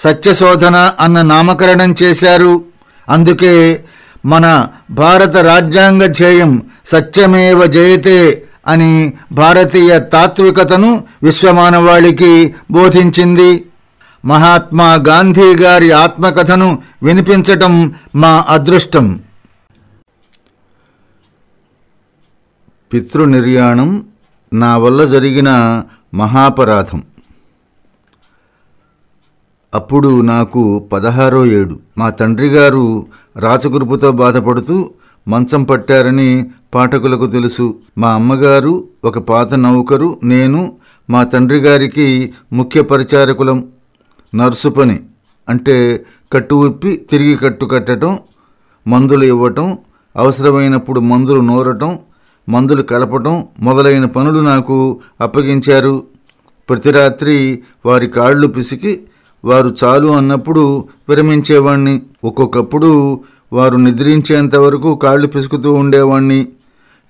సత్యశోధన అన్న నామకరణం చేశారు. అందుకే మన భారత రాజ్యాంగ ధ్యేయం సత్యమేవ జయతే అని భారతీయ తాత్వికతను విశ్వమానవాళికి బోధించింది. మహాత్మా గాంధీ గారి ఆత్మకథను వినిపించటం మా అదృష్టం. పితృనిర్యాణం నా వల్ల జరిగిన మహాపరాధం. అప్పుడు నాకు పదహారో ఏడు. మా తండ్రి గారు రాచగురుపుతో బాధపడుతూ మంచం పట్టారని పాఠకులకు తెలుసు. మా అమ్మగారు ఒక పాత నౌకరు నేను మా తండ్రి గారికి ముఖ్య పరిచారకులం. నర్సు పని. అంటే కట్టు విప్పి తిరిగి కట్టు కట్టడం మందులు ఇవ్వటం అవసరమైనప్పుడు మందులు నూరటం మందులు కలపటం మొదలైన పనులు నాకు అప్పగించారు. ప్రతి రాత్రి వారి కాళ్ళు పిసికి వారు చాలు అన్నప్పుడు విరమించేవాణ్ణి. ఒక్కొక్కప్పుడు వారు నిద్రించేంత వరకు కాళ్ళు పిసుకుతూ ఉండేవాణ్ణి.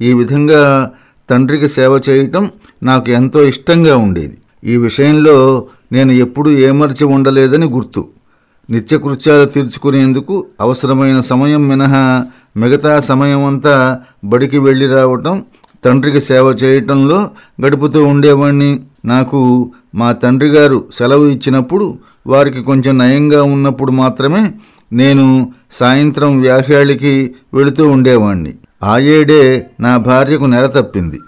ఈ విధంగా తండ్రికి సేవ చేయటం నాకు ఎంతో ఇష్టంగా ఉండేది. ఈ విషయంలో నేను ఎప్పుడూ ఏమర్చి ఉండలేదని గుర్తు. నిత్యకృత్యాలు తీర్చుకునేందుకు అవసరమైన సమయం మినహా మిగతా సమయం అంతా బడికి వెళ్ళి రావటం తండ్రికి సేవ చేయటంలో గడుపుతూ ఉండేవాణ్ణి. నాకు మా తండ్రి గారు సెలవు ఇచ్చినప్పుడు వారికి కొంచెం నయంగా ఉన్నప్పుడు మాత్రమే నేను సాయంత్రం వ్యాఖ్యాళికి వెళుతూ ఉండేవాణ్ణి. ఆ ఏడే నా భార్యకు నెల తప్పింది.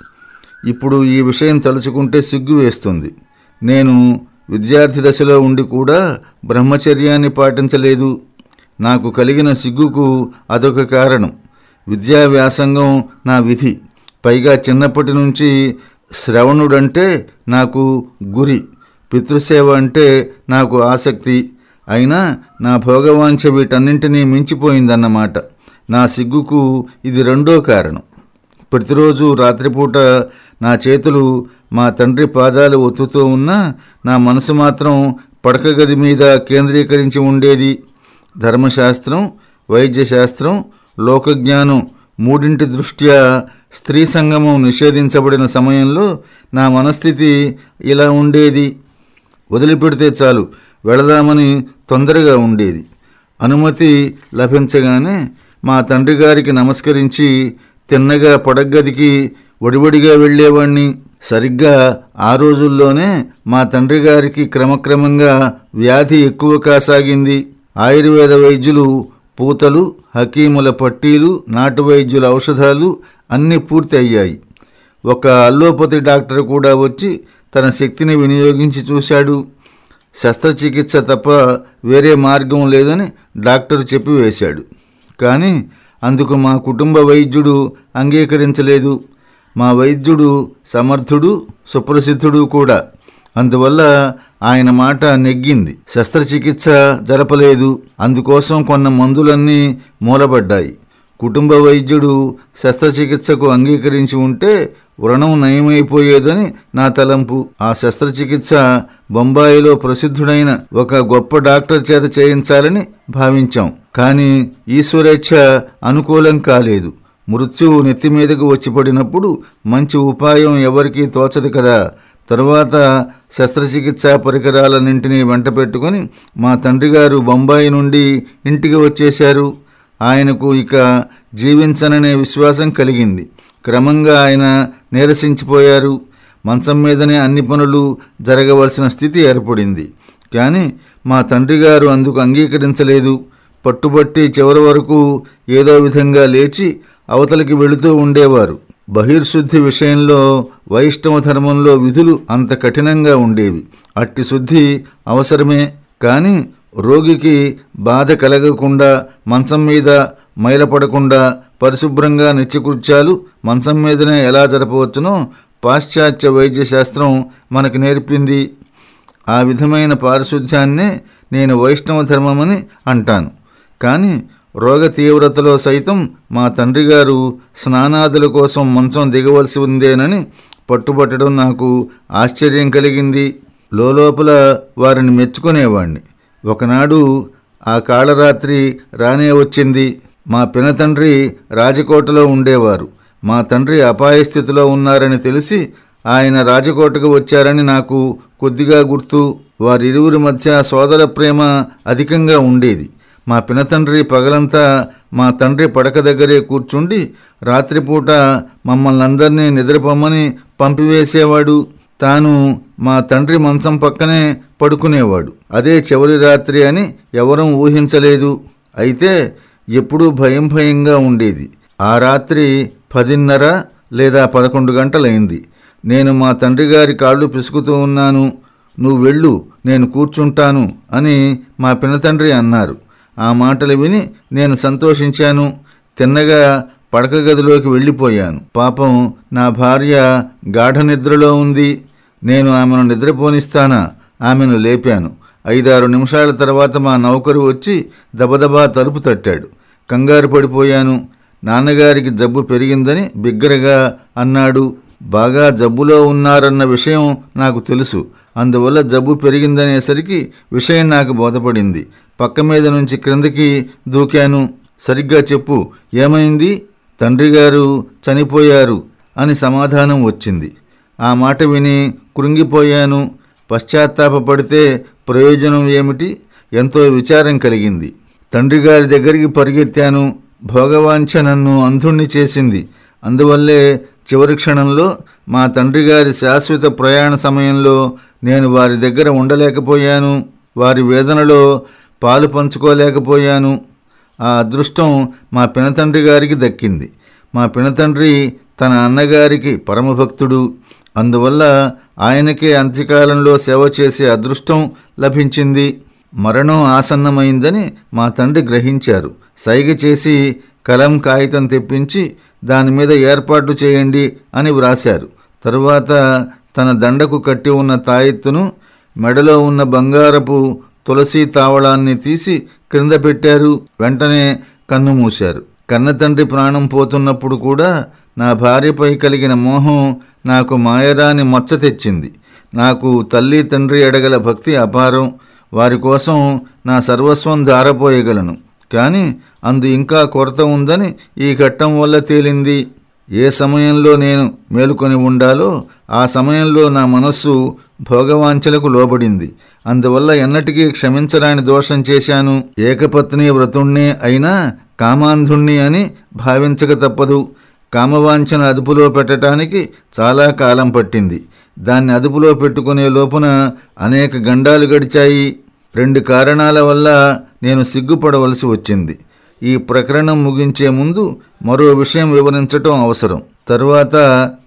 ఇప్పుడు ఈ విషయం తలుచుకుంటే సిగ్గు వేస్తుంది. నేను విద్యార్థి దశలో ఉండి కూడా బ్రహ్మచర్యాన్ని పాటించలేదు. నాకు కలిగిన సిగ్గుకు అదొక కారణం. విద్యా వ్యాసంగం నా విధి. పైగా చిన్నప్పటి నుంచి శ్రవణుడంటే నాకు గురి. పితృసేవ అంటే నాకు ఆసక్తి. అయినా నా భోగవాంఛ వీటన్నింటినీ మించిపోయిందన్నమాట. నా సిగ్గుకు ఇది రెండో కారణం. ప్రతిరోజు రాత్రిపూట నా చేతులు మా తండ్రి పాదాలు ఒత్తుతూ ఉన్నా నా మనసు మాత్రం పడక గది మీద కేంద్రీకరించి ఉండేది. ధర్మశాస్త్రం వైద్యశాస్త్రం లోకజ్ఞానం మూడింటి దృష్ట్యా స్త్రీ సంగమం నిషేధించబడిన సమయంలో నా మనస్థితి ఇలా ఉండేది. వదిలిపెడితే చాలు వెళదామని తొందరగా ఉండేది. అనుమతి లభించగానే మా తండ్రి గారికి నమస్కరించి తిన్నగా పొడగదికి ఒడివడిగా వెళ్ళేవాణ్ణి. సరిగ్గా ఆ రోజుల్లోనే మా తండ్రి గారికి క్రమక్రమంగా వ్యాధి ఎక్కువ కాసాగింది. ఆయుర్వేద వైద్యులు పూతలు హకీముల పట్టీలు నాటు వైద్యుల ఔషధాలు అన్నీ పూర్తి అయ్యాయి ఒక అల్లోపతి డాక్టర్ కూడా వచ్చి తన శక్తిని వినియోగించి చూశాడు. శస్త్రచికిత్స తప్ప వేరే మార్గం లేదని డాక్టర్ చెప్పివేశాడు కానీ అందుకు మా కుటుంబ వైద్యుడు అంగీకరించలేదు. మా వైద్యుడు సమర్థుడు సుప్రసిద్ధుడు కూడా. అందువల్ల ఆయన మాట నెగ్గింది. శస్త్రచికిత్స జరపలేదు. అందుకోసం కొన్న మందులన్నీ మూలబడ్డాయి. కుటుంబ వైద్యుడు శస్త్రచికిత్సకు అంగీకరించి ఉంటే వ్రణం నయమైపోయేదని నా తలంపు. ఆ శస్త్రచికిత్స బొంబాయిలో ప్రసిద్ధుడైన ఒక గొప్ప డాక్టర్ చేత చేయించాలని భావించాం. కానీ ఈశ్వరేచ్ఛ అనుకూలం కాలేదు. మృత్యువు నెత్తి మీదకు వచ్చి పడినప్పుడు మంచి ఉపాయం ఎవరికీ తోచదు కదా. తరువాత శస్త్రచికిత్సా పరికరాలన్నింటినీ వెంట పెట్టుకొని మా తండ్రి గారు బొంబాయి నుండి ఇంటికి వచ్చేశారు. ఆయనకు ఇక జీవించననే విశ్వాసం కలిగింది. క్రమంగా ఆయన నీరసించిపోయారు. మంచం మీదనే అన్ని పనులు జరగవలసిన స్థితి ఏర్పడింది. కానీ మా తండ్రి గారు అందుకు అంగీకరించలేదు. పట్టుబట్టి చివరి వరకు ఏదో విధంగా లేచి అవతలికి వెళుతూ ఉండేవారు. బహిర్శుద్ధి విషయంలో వైష్ణవ ధర్మంలో విధులు అంత కఠినంగా ఉండేవి. అట్టి శుద్ధి అవసరమే. కానీ రోగికి బాధ కలగకుండా మంచం మీద మైలపడకుండా పరిశుభ్రంగా నిత్యకృత్యాలు మంచం మీదనే ఎలా జరపవచ్చునో పాశ్చాత్య వైద్యశాస్త్రం మనకు నేర్పింది. ఆ విధమైన పారిశుధ్యాన్నే నేను వైష్ణవ ధర్మమని అంటాను. కానీ రోగ తీవ్రతలో సైతం మా తండ్రి గారు స్నానాదుల కోసం మంచం దిగవలసి ఉందేనని పట్టుబట్టడం నాకు ఆశ్చర్యం కలిగింది. లోపల వారిని మెచ్చుకునేవాణ్ణి. ఒకనాడు ఆ కాళరాత్రి రానే వచ్చింది. మా పినతండ్రి రాజకోటలో ఉండేవారు. మా తండ్రి అపాయ స్థితిలో ఉన్నారని తెలిసి ఆయన రాజకోటకు వచ్చారని నాకు కొద్దిగా గుర్తు. వారిరువురి మధ్య సోదర ప్రేమ అధికంగా ఉండేది. మా పినతండ్రి పగలంతా మా తండ్రి పడక దగ్గరే కూర్చుండి రాత్రిపూట మమ్మల్ని అందరినీ నిద్రపోమ్మని పంపివేసేవాడు. తాను మా తండ్రి మంచం పక్కనే పడుకునేవాడు. అదే చివరి రాత్రి అని ఎవరూ ఊహించలేదు. అయితే ఎప్పుడూ భయం భయంగా ఉండేది. ఆ రాత్రి పదిన్నర లేదా పదకొండు గంటలైంది. నేను మా తండ్రి గారి కాళ్ళు పిసుకుతూ ఉన్నాను. నువ్వు వెళ్ళు నేను కూర్చుంటాను అని మా పినతండ్రి అన్నారు. ఆ మాటలు విని నేను సంతోషించాను. తిన్నగా పడక గదిలోకి వెళ్ళిపోయాను. పాపం నా భార్య గాఢ నిద్రలో ఉంది. నేను ఆమెను నిద్రపోనిస్తానా? ఆమెను లేపాను. ఐదారు నిమిషాల తర్వాత మా నౌకరు వచ్చి దబదబా తలుపు తట్టాడు. కంగారు పడిపోయాను. నాన్నగారికి జబ్బు పెరిగిందని బిగ్గరగా అన్నాడు. బాగా జబ్బులో ఉన్నారన్న విషయం నాకు తెలుసు. అందువల్ల జబ్బు పెరిగిందనేసరికి విషయం నాకు బోధపడింది. పక్క మీద నుంచి క్రిందకి దూకాను. సరిగ్గా చెప్పు ఏమైంది? తండ్రి గారు చనిపోయారు అని సమాధానం వచ్చింది. ఆ మాట విని కృంగిపోయాను. పశ్చాత్తాపపడితే ప్రయోజనం ఏమిటి? ఎంతో విచారం కలిగింది. తండ్రి గారి దగ్గరికి పరిగెత్తాను. భోగవాంఛ నన్ను అంధుణ్ణి చేసింది. అందువల్లే చివరి క్షణంలో మా తండ్రి గారి శాశ్వత ప్రయాణ సమయంలో నేను వారి దగ్గర ఉండలేకపోయాను. వారి వేదనలో పాలు పంచుకోలేకపోయాను. ఆ అదృష్టం మా పినతండ్రి గారికి దక్కింది. మా పినతండ్రి తన అన్నగారికి పరమభక్తుడు. అందువల్ల ఆయనకే అంత్యకాలంలో సేవ చేసే అదృష్టం లభించింది. మరణం ఆసన్నమైందని మా తండ్రి గ్రహించారు. సైగ చేసి కలం కాగితం తెప్పించి దాని మీద ఏర్పాటు చేయండి అని వ్రాశారు. తరువాత తన దండకు కట్టి ఉన్న తాయెత్తును మెడలో ఉన్న బంగారపు తులసి తావళాన్ని తీసి క్రింద పెట్టారు. వెంటనే కన్ను మూశారు. కన్నతండ్రి ప్రాణం పోతున్నప్పుడు కూడా నా భార్యపై కలిగిన మోహం నాకు మాయరాని మచ్చ తెచ్చింది. నాకు తల్లి తండ్రి ఎడగల భక్తి అపారం. వారి కోసం నా సర్వస్వం ధారపోయగలను కానీ అందు ఇంకా కొరత ఉందని ఈ ఘట్టం వల్ల తేలింది. ఏ సమయంలో నేను మేలుకొని ఉండాలో ఆ సమయంలో నా మనస్సు భోగవాంఛలకు లోబడింది. అందువల్ల ఎన్నటికీ క్షమించరాని దోషం చేశాను. ఏకపత్ని వ్రతుణ్ణే అయినా కామాంధుణ్ణి అని భావించక తప్పదు. కామవాంఛన అదుపులో పెట్టడానికి చాలా కాలం పట్టింది. దాన్ని అదుపులో పెట్టుకునే లోపున అనేక గండాలు గడిచాయి. రెండు కారణాల వల్ల నేను సిగ్గుపడవలసి వచ్చింది. ఈ ప్రకరణం ముగించే ముందు మరో విషయం వివరించటం అవసరం. తరువాత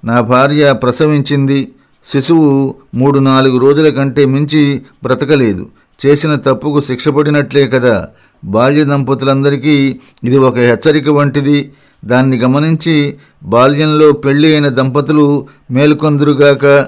నా భార్య ప్రసవించింది. శిశువు మూడు నాలుగు రోజుల కంటే మించి బ్రతకలేదు. చేసిన తప్పుకు శిక్షపడినట్లే కదా. బాల్య దంపతులందరికీ ఇది ఒక హెచ్చరిక వంటిది. దాన్ని గమనించి బాల్యంలో పెళ్ళి అయిన దంపతులు మేలుకొందురుగాక.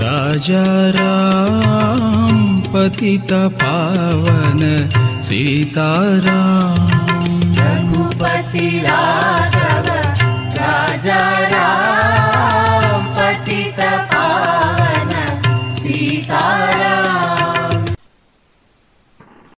राजा राम पतित पति तावन सीतारापति राजा राम।